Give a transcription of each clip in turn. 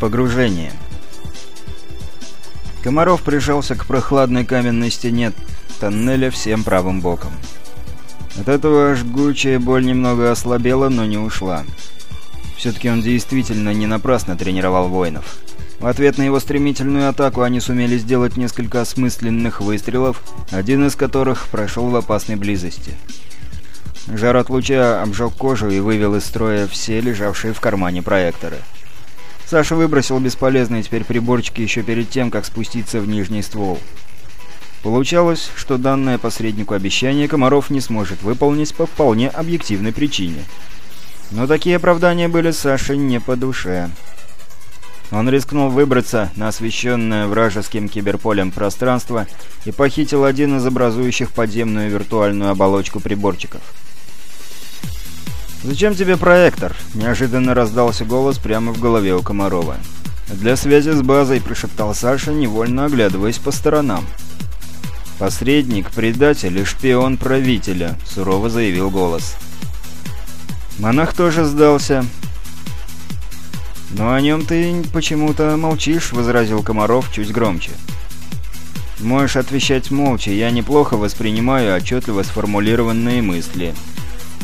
Погружение. Комаров прижался к прохладной каменной стене тоннеля всем правым боком. От этого жгучая боль немного ослабела, но не ушла. Все-таки он действительно не напрасно тренировал воинов. В ответ на его стремительную атаку они сумели сделать несколько осмысленных выстрелов, один из которых прошел в опасной близости. Жар от луча обжег кожу и вывел из строя все лежавшие в кармане проекторы. Саша выбросил бесполезные теперь приборчики еще перед тем, как спуститься в нижний ствол. Получалось, что данное посреднику обещание Комаров не сможет выполнить по вполне объективной причине. Но такие оправдания были Саше не по душе. Он рискнул выбраться на освещенное вражеским киберполем пространство и похитил один из образующих подземную виртуальную оболочку приборчиков. «Зачем тебе проектор?» – неожиданно раздался голос прямо в голове у Комарова. «Для связи с базой», – прошептал Саша, невольно оглядываясь по сторонам. «Посредник, предатель и шпион правителя», – сурово заявил голос. Монах тоже сдался. «Но о нем ты почему-то молчишь», — возразил Комаров чуть громче. «Можешь отвечать молча, я неплохо воспринимаю отчетливо сформулированные мысли».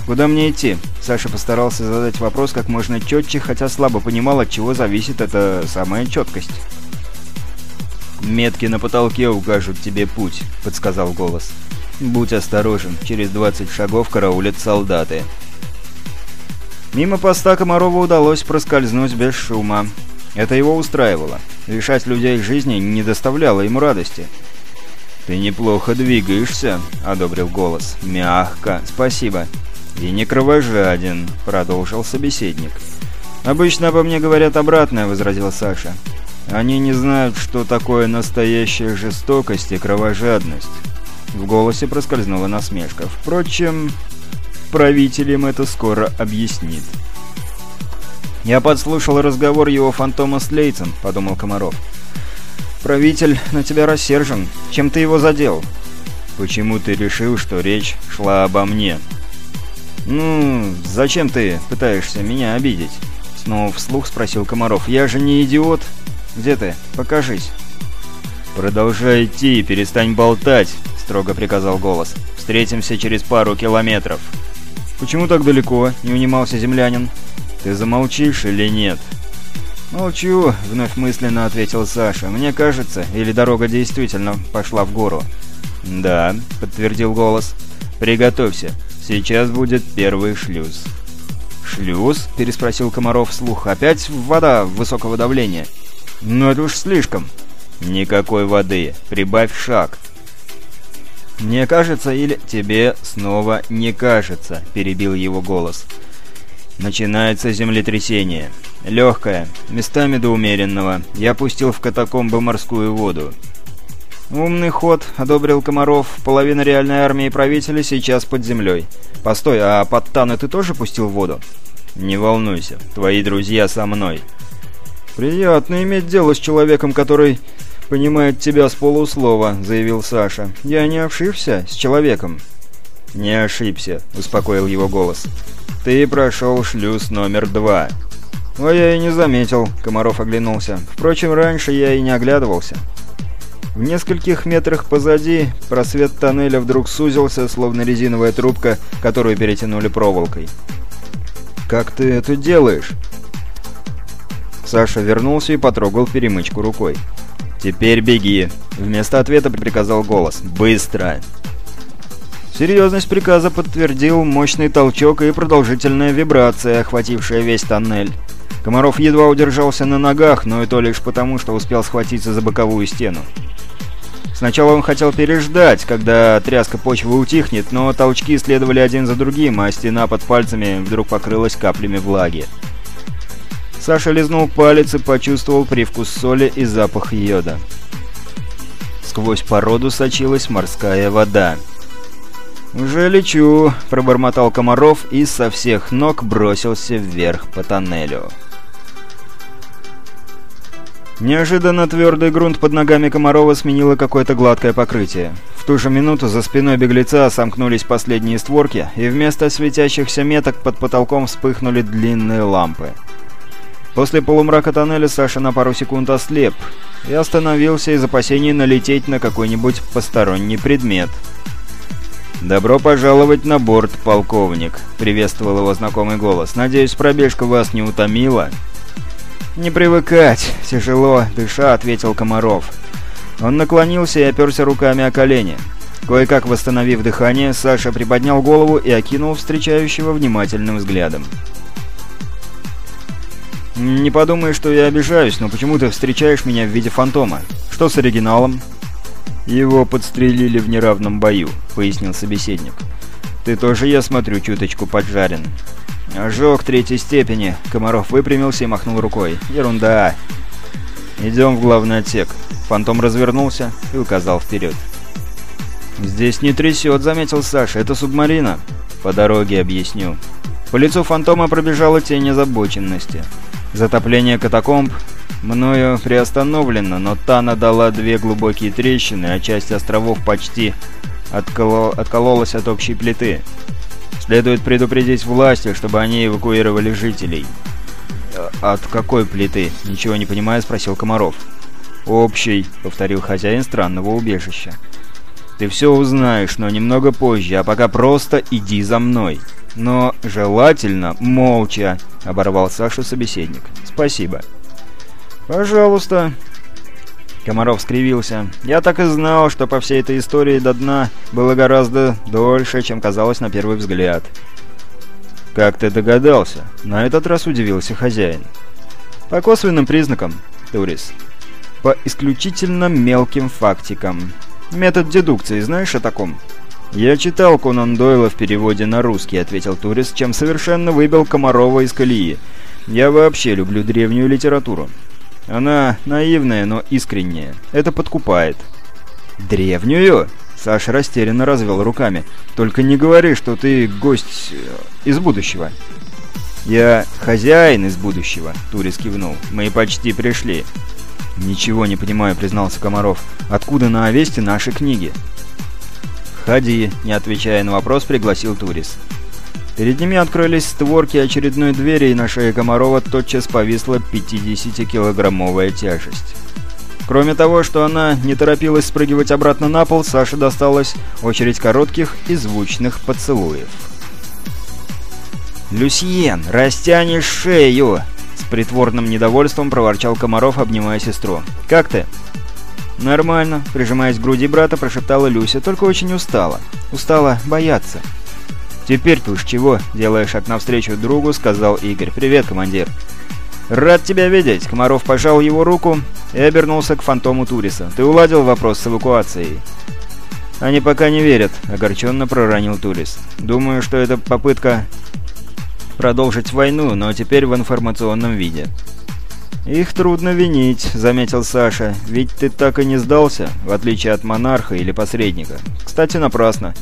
«Куда мне идти?» Саша постарался задать вопрос как можно четче, хотя слабо понимал, от чего зависит эта самая четкость. «Метки на потолке укажут тебе путь», — подсказал голос. «Будь осторожен, через 20 шагов караулят солдаты». Мимо поста Комарова удалось проскользнуть без шума. Это его устраивало. Лишать людей жизни не доставляло ему радости. «Ты неплохо двигаешься», — одобрил голос. «Мягко. Спасибо». «И не кровожаден», — продолжил собеседник. «Обычно обо мне говорят обратное», — возразил Саша. «Они не знают, что такое настоящая жестокость и кровожадность». В голосе проскользнула насмешка. «Впрочем, правителем это скоро объяснит. «Я подслушал разговор его фантома с Лейцем», — подумал Комаров. «Правитель на тебя рассержен. Чем ты его задел?» «Почему ты решил, что речь шла обо мне?» «Ну, зачем ты пытаешься меня обидеть?» Снова вслух спросил Комаров. «Я же не идиот. Где ты? Покажись». «Продолжай идти и перестань болтать», — строго приказал голос. «Встретимся через пару километров». «Почему так далеко?» — не унимался землянин. «Ты замолчишь или нет?» «Молчу», — вновь мысленно ответил Саша. «Мне кажется, или дорога действительно пошла в гору?» «Да», — подтвердил голос. «Приготовься. Сейчас будет первый шлюз». «Шлюз?» — переспросил Комаров вслух. «Опять вода высокого давления?» «Ну это уж слишком». «Никакой воды. Прибавь шаг. «Мне кажется, или тебе снова не кажется», — перебил его голос. «Начинается землетрясение. Легкое, местами до умеренного. Я пустил в катакомбы морскую воду». «Умный ход», — одобрил Комаров. «Половина реальной армии правителя сейчас под землей. Постой, а под Таны ты тоже пустил воду?» «Не волнуйся, твои друзья со мной». «Приятно иметь дело с человеком, который понимает тебя с полуслова», — заявил Саша. «Я не ошибся с человеком». «Не ошибся», — успокоил его голос. «Ты прошел шлюз номер два». «А я и не заметил», — Комаров оглянулся. «Впрочем, раньше я и не оглядывался». В нескольких метрах позади просвет тоннеля вдруг сузился, словно резиновая трубка, которую перетянули проволокой. «Как ты это делаешь?» Саша вернулся и потрогал перемычку рукой. «Теперь беги!» Вместо ответа приказал голос. «Быстро!» Серьезность приказа подтвердил мощный толчок и продолжительная вибрация, охватившая весь тоннель. Комаров едва удержался на ногах, но и то лишь потому, что успел схватиться за боковую стену. Сначала он хотел переждать, когда тряска почвы утихнет, но толчки следовали один за другим, а стена под пальцами вдруг покрылась каплями влаги. Саша лизнул палец и почувствовал привкус соли и запах йода. Сквозь породу сочилась морская вода. «Уже лечу», — пробормотал Комаров и со всех ног бросился вверх по тоннелю. Неожиданно твердый грунт под ногами Комарова сменило какое-то гладкое покрытие. В ту же минуту за спиной беглеца сомкнулись последние створки, и вместо светящихся меток под потолком вспыхнули длинные лампы. После полумрака тоннеля Саша на пару секунд ослеп и остановился из опасений налететь на какой-нибудь посторонний предмет. «Добро пожаловать на борт, полковник», — приветствовал его знакомый голос. «Надеюсь, пробежка вас не утомила?» «Не привыкать, тяжело, дыша», — ответил Комаров. Он наклонился и оперся руками о колени. Кое-как восстановив дыхание, Саша приподнял голову и окинул встречающего внимательным взглядом. «Не подумай, что я обижаюсь, но почему ты встречаешь меня в виде фантома? Что с оригиналом?» «Его подстрелили в неравном бою», — пояснил собеседник. «Ты тоже, я смотрю, чуточку поджарен». «Ожог третьей степени», — Комаров выпрямился и махнул рукой. «Ерунда». «Идем в главный отсек». Фантом развернулся и указал вперед. «Здесь не трясет», — заметил Саша. «Это субмарина». «По дороге объясню». По лицу фантома пробежала тень озабоченности. Затопление катакомб мною приостановлено, но Тана дала две глубокие трещины, а часть островов почти отколо... откололась от общей плиты. Следует предупредить власти, чтобы они эвакуировали жителей. «От какой плиты?» — ничего не понимая, спросил Комаров. «Общей», — повторил хозяин странного убежища. «Ты все узнаешь, но немного позже, а пока просто иди за мной». Но желательно молча, оборвал Сашу собеседник. Спасибо. Пожалуйста. Комаров скривился. «Я так и знал, что по всей этой истории до дна было гораздо дольше, чем казалось на первый взгляд». «Как ты догадался?» На этот раз удивился хозяин. «По косвенным признакам, Турис. По исключительно мелким фактикам. Метод дедукции, знаешь о таком?» «Я читал Конан Дойла в переводе на русский», — ответил турист, чем совершенно выбил Комарова из колеи. «Я вообще люблю древнюю литературу. Она наивная, но искренняя. Это подкупает». «Древнюю?» — Саша растерянно развел руками. «Только не говори, что ты гость э, из будущего». «Я хозяин из будущего», — Турис кивнул. «Мы почти пришли». «Ничего не понимаю», — признался Комаров. «Откуда на Овесте наши книги?» «Ходи», — не отвечая на вопрос, пригласил Турис. Перед ними открылись створки очередной двери, и на шее Комарова тотчас повисла 50-килограммовая тяжесть. Кроме того, что она не торопилась спрыгивать обратно на пол, Саше досталась очередь коротких и звучных поцелуев. «Люсьен, растянешь шею!» С притворным недовольством проворчал Комаров, обнимая сестру. «Как ты?» «Нормально», — прижимаясь к груди брата, прошептала Люся, только очень устала. Устала бояться. «Теперь ты уж чего?» — делая шаг навстречу другу, сказал Игорь. «Привет, командир». «Рад тебя видеть!» — Комаров пожал его руку и обернулся к фантому Туриса. «Ты уладил вопрос с эвакуацией?» «Они пока не верят», — огорченно проронил Турис. «Думаю, что это попытка продолжить войну, но теперь в информационном виде». «Их трудно винить», — заметил Саша, — «ведь ты так и не сдался, в отличие от монарха или посредника. Кстати, напрасно».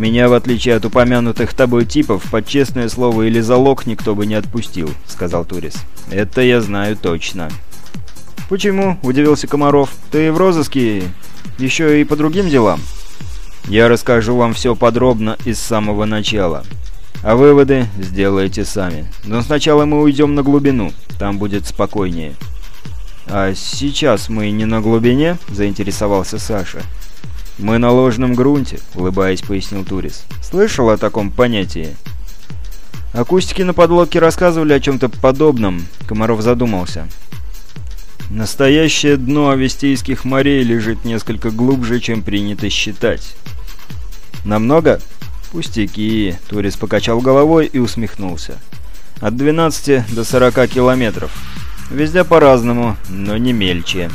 «Меня, в отличие от упомянутых тобой типов, под честное слово или залог никто бы не отпустил», — сказал Турис. «Это я знаю точно». «Почему?» — удивился Комаров. «Ты в розыске еще и по другим делам?» «Я расскажу вам все подробно и с самого начала. А выводы сделайте сами. Но сначала мы уйдем на глубину, там будет спокойнее. «А сейчас мы не на глубине?» – заинтересовался Саша. «Мы на ложном грунте», – улыбаясь, пояснил Турис. «Слышал о таком понятии?» Акустики на подлодке рассказывали о чем-то подобном. Комаров задумался. Настоящее дно авестийских морей лежит несколько глубже, чем принято считать. Намного? «Пустяки», — Турис покачал головой и усмехнулся. «От 12 до 40 километров. Везде по-разному, но не мельче».